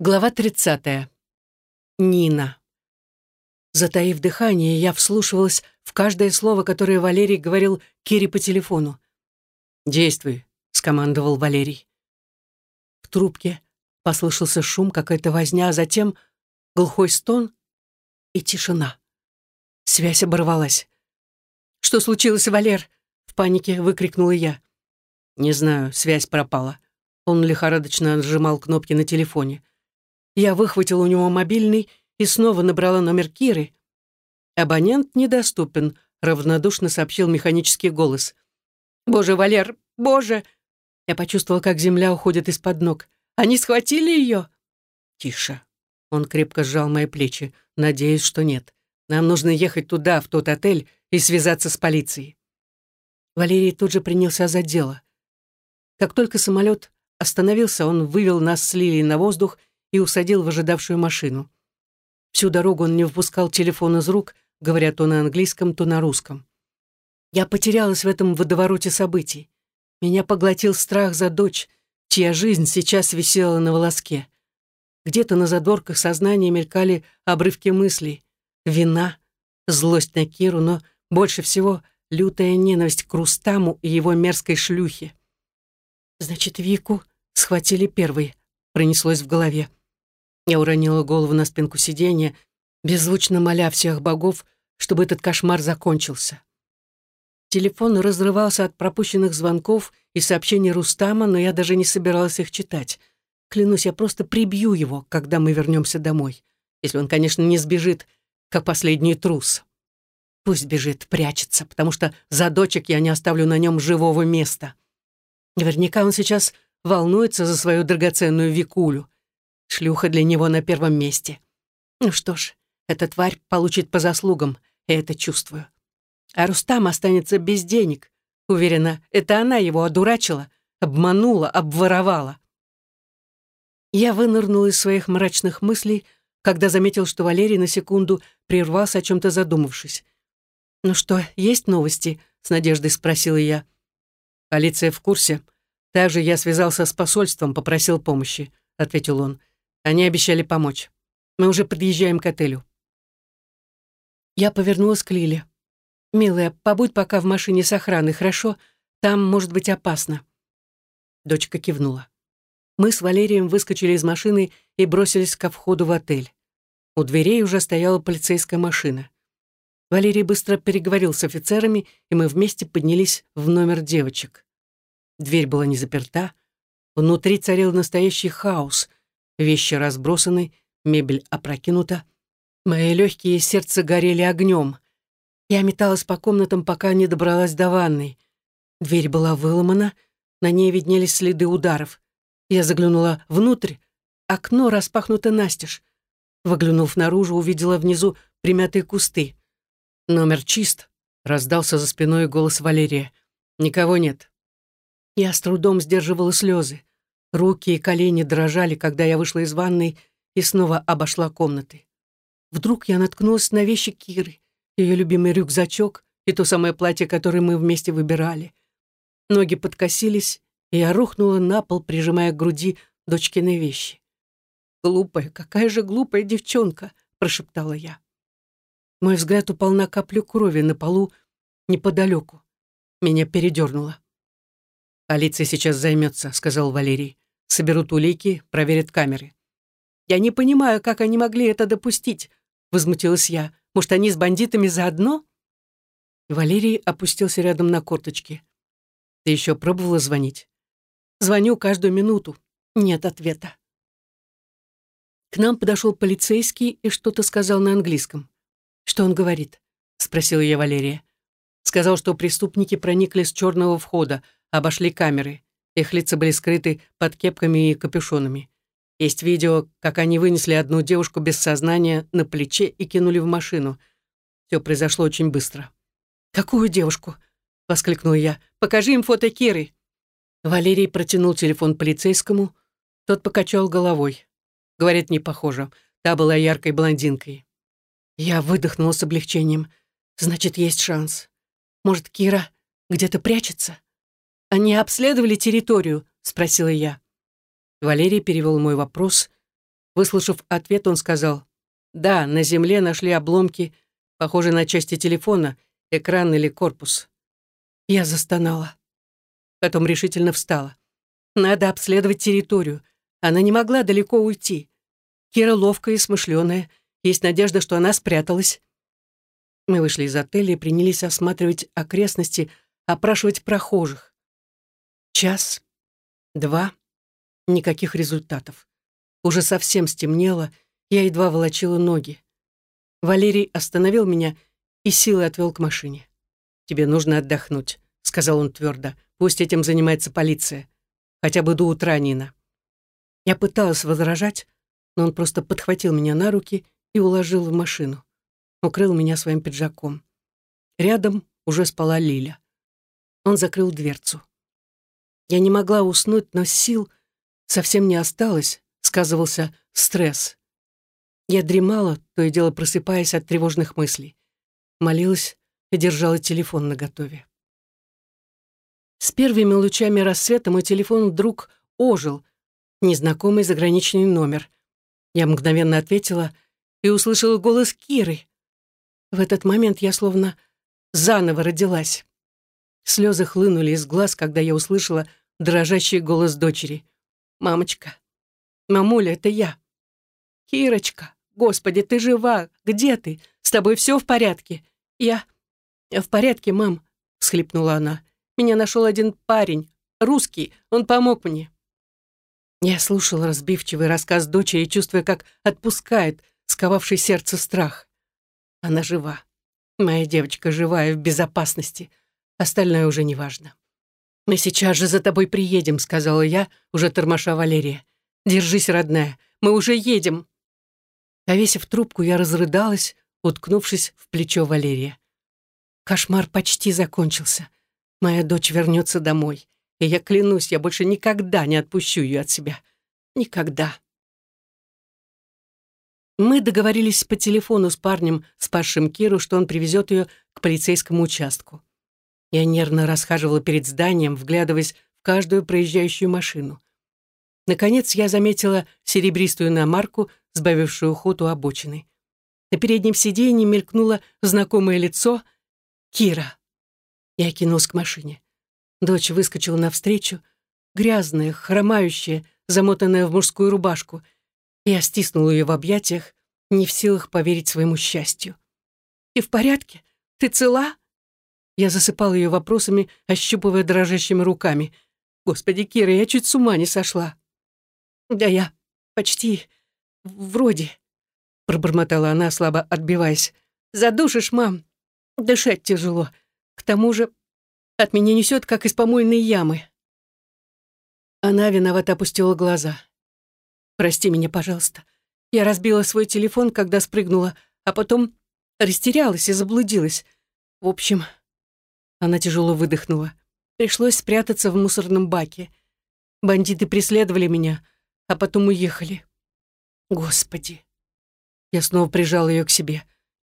Глава 30. Нина. Затаив дыхание, я вслушивалась в каждое слово, которое Валерий говорил Кире по телефону. «Действуй», — скомандовал Валерий. В трубке послышался шум, какая-то возня, а затем глухой стон и тишина. Связь оборвалась. «Что случилось, Валер?» — в панике выкрикнула я. «Не знаю, связь пропала». Он лихорадочно нажимал кнопки на телефоне. Я выхватила у него мобильный и снова набрала номер Киры. «Абонент недоступен», — равнодушно сообщил механический голос. «Боже, Валер, боже!» Я почувствовала, как земля уходит из-под ног. «Они схватили ее?» «Тише». Он крепко сжал мои плечи. «Надеюсь, что нет. Нам нужно ехать туда, в тот отель, и связаться с полицией». Валерий тут же принялся за дело. Как только самолет остановился, он вывел нас с Лилией на воздух и усадил в ожидавшую машину. Всю дорогу он не выпускал телефон из рук, говоря то на английском, то на русском. Я потерялась в этом водовороте событий. Меня поглотил страх за дочь, чья жизнь сейчас висела на волоске. Где-то на задворках сознания мелькали обрывки мыслей. Вина, злость на Киру, но больше всего лютая ненависть к Рустаму и его мерзкой шлюхе. «Значит, Вику схватили первой», — пронеслось в голове. Я уронила голову на спинку сиденья, беззвучно моля всех богов, чтобы этот кошмар закончился. Телефон разрывался от пропущенных звонков и сообщений Рустама, но я даже не собиралась их читать. Клянусь, я просто прибью его, когда мы вернемся домой. Если он, конечно, не сбежит, как последний трус. Пусть бежит, прячется, потому что за дочек я не оставлю на нем живого места. Наверняка он сейчас волнуется за свою драгоценную Викулю. Шлюха для него на первом месте. Ну что ж, эта тварь получит по заслугам, я это чувствую. А Рустам останется без денег. Уверена, это она его одурачила, обманула, обворовала. Я вынырнул из своих мрачных мыслей, когда заметил, что Валерий на секунду прервался, о чем-то задумавшись. «Ну что, есть новости?» — с надеждой спросила я. «Полиция в курсе. Также я связался с посольством, попросил помощи», — ответил он. Они обещали помочь. Мы уже подъезжаем к отелю. Я повернулась к Лиле. «Милая, побудь пока в машине с охраной, хорошо? Там может быть опасно». Дочка кивнула. Мы с Валерием выскочили из машины и бросились ко входу в отель. У дверей уже стояла полицейская машина. Валерий быстро переговорил с офицерами, и мы вместе поднялись в номер девочек. Дверь была не заперта. Внутри царил настоящий хаос. Вещи разбросаны, мебель опрокинута. Мои легкие и сердце горели огнем. Я металась по комнатам, пока не добралась до ванной. Дверь была выломана, на ней виднелись следы ударов. Я заглянула внутрь, окно распахнуто настежь. Выглянув наружу, увидела внизу примятые кусты. «Номер чист», — раздался за спиной голос Валерия. «Никого нет». Я с трудом сдерживала слезы. Руки и колени дрожали, когда я вышла из ванной и снова обошла комнаты. Вдруг я наткнулась на вещи Киры, ее любимый рюкзачок и то самое платье, которое мы вместе выбирали. Ноги подкосились, и я рухнула на пол, прижимая к груди дочкины вещи. «Глупая, какая же глупая девчонка!» — прошептала я. Мой взгляд упал на каплю крови на полу неподалеку. Меня передернуло. «Полиция сейчас займется», — сказал Валерий соберут улики, проверят камеры. «Я не понимаю, как они могли это допустить», — возмутилась я. «Может, они с бандитами заодно?» Валерий опустился рядом на корточки. «Ты еще пробовала звонить?» «Звоню каждую минуту. Нет ответа». К нам подошел полицейский и что-то сказал на английском. «Что он говорит?» — спросила я Валерия. Сказал, что преступники проникли с черного входа, обошли камеры. Их лица были скрыты под кепками и капюшонами. Есть видео, как они вынесли одну девушку без сознания на плече и кинули в машину. Все произошло очень быстро. «Какую девушку?» — воскликнул я. «Покажи им фото Киры». Валерий протянул телефон полицейскому. Тот покачал головой. Говорит, не похоже. Та была яркой блондинкой. Я выдохнула с облегчением. Значит, есть шанс. Может, Кира где-то прячется? «Они обследовали территорию?» — спросила я. Валерий перевел мой вопрос. Выслушав ответ, он сказал, «Да, на земле нашли обломки, похожие на части телефона, экран или корпус». Я застонала. Потом решительно встала. «Надо обследовать территорию. Она не могла далеко уйти. Кира ловкая и смышленая. Есть надежда, что она спряталась». Мы вышли из отеля и принялись осматривать окрестности, опрашивать прохожих. Час, два, никаких результатов. Уже совсем стемнело, я едва волочила ноги. Валерий остановил меня и силой отвел к машине. «Тебе нужно отдохнуть», — сказал он твердо. «Пусть этим занимается полиция. Хотя бы до утра, Нина». Я пыталась возражать, но он просто подхватил меня на руки и уложил в машину. Укрыл меня своим пиджаком. Рядом уже спала Лиля. Он закрыл дверцу. Я не могла уснуть, но сил совсем не осталось, сказывался стресс. Я дремала, то и дело просыпаясь от тревожных мыслей. Молилась и держала телефон наготове. С первыми лучами рассвета мой телефон вдруг ожил. Незнакомый заграничный номер. Я мгновенно ответила и услышала голос Киры. В этот момент я словно заново родилась. Слезы хлынули из глаз, когда я услышала дрожащий голос дочери. «Мамочка, мамуля, это я. Кирочка, господи, ты жива, где ты? С тобой все в порядке? Я... я в порядке, мам», — всхлипнула она. «Меня нашел один парень, русский, он помог мне». Я слушала разбивчивый рассказ дочери, чувствуя, как отпускает сковавший сердце страх. Она жива. Моя девочка живая в безопасности. Остальное уже не важно. «Мы сейчас же за тобой приедем», — сказала я, уже тормоша Валерия. «Держись, родная, мы уже едем». Повесив трубку, я разрыдалась, уткнувшись в плечо Валерия. Кошмар почти закончился. Моя дочь вернется домой, и я клянусь, я больше никогда не отпущу ее от себя. Никогда. Мы договорились по телефону с парнем, спасшим Киру, что он привезет ее к полицейскому участку. Я нервно расхаживала перед зданием, вглядываясь в каждую проезжающую машину. Наконец я заметила серебристую иномарку, сбавившую ход у обочины. На переднем сиденье мелькнуло знакомое лицо Кира. Я кинулась к машине. Дочь выскочила навстречу, грязная, хромающая, замотанная в мужскую рубашку. Я стиснула ее в объятиях, не в силах поверить своему счастью. «Ты в порядке? Ты цела?» Я засыпал ее вопросами, ощупывая дрожащими руками. «Господи, Кира, я чуть с ума не сошла». «Да я почти... вроде...» Пробормотала она, слабо отбиваясь. «Задушишь, мам. Дышать тяжело. К тому же от меня несет, как из помойной ямы». Она виновато опустила глаза. «Прости меня, пожалуйста. Я разбила свой телефон, когда спрыгнула, а потом растерялась и заблудилась. В общем, она тяжело выдохнула. Пришлось спрятаться в мусорном баке. Бандиты преследовали меня, а потом уехали. Господи. Я снова прижал ее к себе.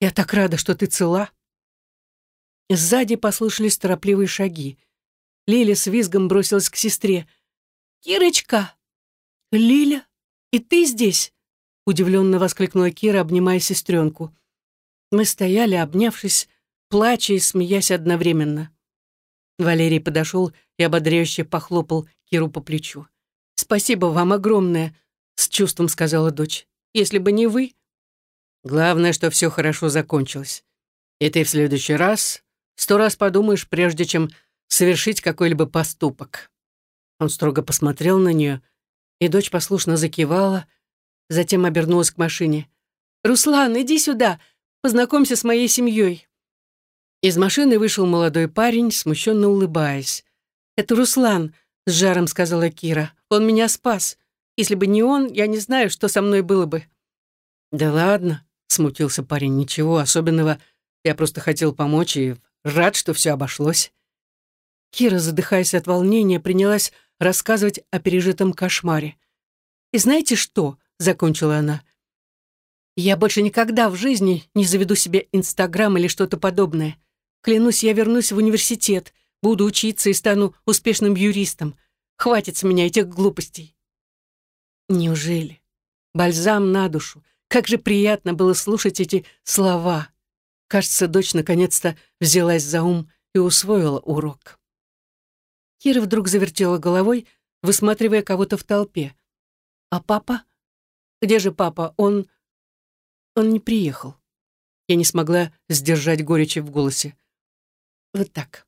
Я так рада, что ты цела. Сзади послышались торопливые шаги. Лиля с визгом бросилась к сестре. «Кирочка!» «Лиля, и ты здесь?» Удивленно воскликнула Кира, обнимая сестренку. Мы стояли, обнявшись, плача и смеясь одновременно. Валерий подошел и ободряюще похлопал Киру по плечу. «Спасибо вам огромное», — с чувством сказала дочь. «Если бы не вы...» «Главное, что все хорошо закончилось. И ты в следующий раз сто раз подумаешь, прежде чем совершить какой-либо поступок». Он строго посмотрел на нее, и дочь послушно закивала, затем обернулась к машине. «Руслан, иди сюда, познакомься с моей семьей». Из машины вышел молодой парень, смущенно улыбаясь. «Это Руслан», — с жаром сказала Кира. «Он меня спас. Если бы не он, я не знаю, что со мной было бы». «Да ладно», — смутился парень. «Ничего особенного. Я просто хотел помочь и рад, что все обошлось». Кира, задыхаясь от волнения, принялась рассказывать о пережитом кошмаре. «И знаете что?» — закончила она. «Я больше никогда в жизни не заведу себе Инстаграм или что-то подобное. Клянусь, я вернусь в университет, буду учиться и стану успешным юристом. Хватит с меня этих глупостей. Неужели? Бальзам на душу. Как же приятно было слушать эти слова. Кажется, дочь наконец-то взялась за ум и усвоила урок. Кира вдруг завертела головой, высматривая кого-то в толпе. «А папа? Где же папа? Он... он не приехал». Я не смогла сдержать горечи в голосе. Вот так.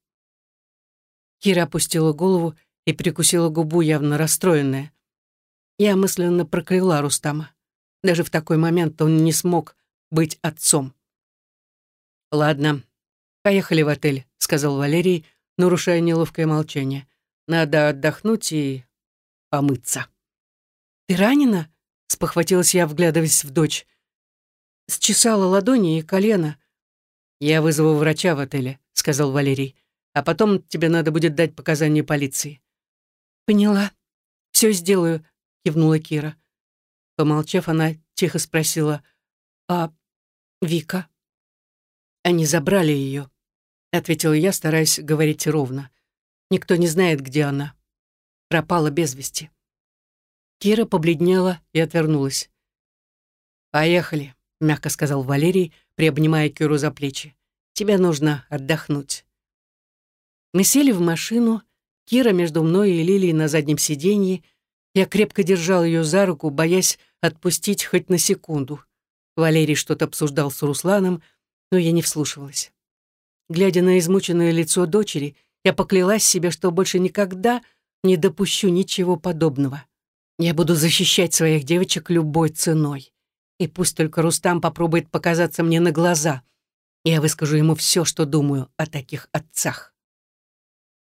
Кира опустила голову и прикусила губу, явно расстроенная. Я мысленно прокляла Рустама. Даже в такой момент он не смог быть отцом. «Ладно, поехали в отель», — сказал Валерий, нарушая неловкое молчание. «Надо отдохнуть и помыться». «Ты ранена?» — спохватилась я, вглядываясь в дочь. Счесала ладони и колено. «Я вызову врача в отеле», — сказал Валерий. «А потом тебе надо будет дать показания полиции». «Поняла. Все сделаю», — кивнула Кира. Помолчав, она тихо спросила, «А Вика?» «Они забрали ее», — ответила я, стараясь говорить ровно. «Никто не знает, где она. Пропала без вести». Кира побледнела и отвернулась. «Поехали», — мягко сказал Валерий, приобнимая Киру за плечи. «Тебе нужно отдохнуть». Мы сели в машину, Кира между мной и Лилией на заднем сиденье, я крепко держал ее за руку, боясь отпустить хоть на секунду. Валерий что-то обсуждал с Русланом, но я не вслушивалась. Глядя на измученное лицо дочери, я поклялась себе, что больше никогда не допущу ничего подобного. Я буду защищать своих девочек любой ценой. И пусть только Рустам попробует показаться мне на глаза. Я выскажу ему все, что думаю о таких отцах.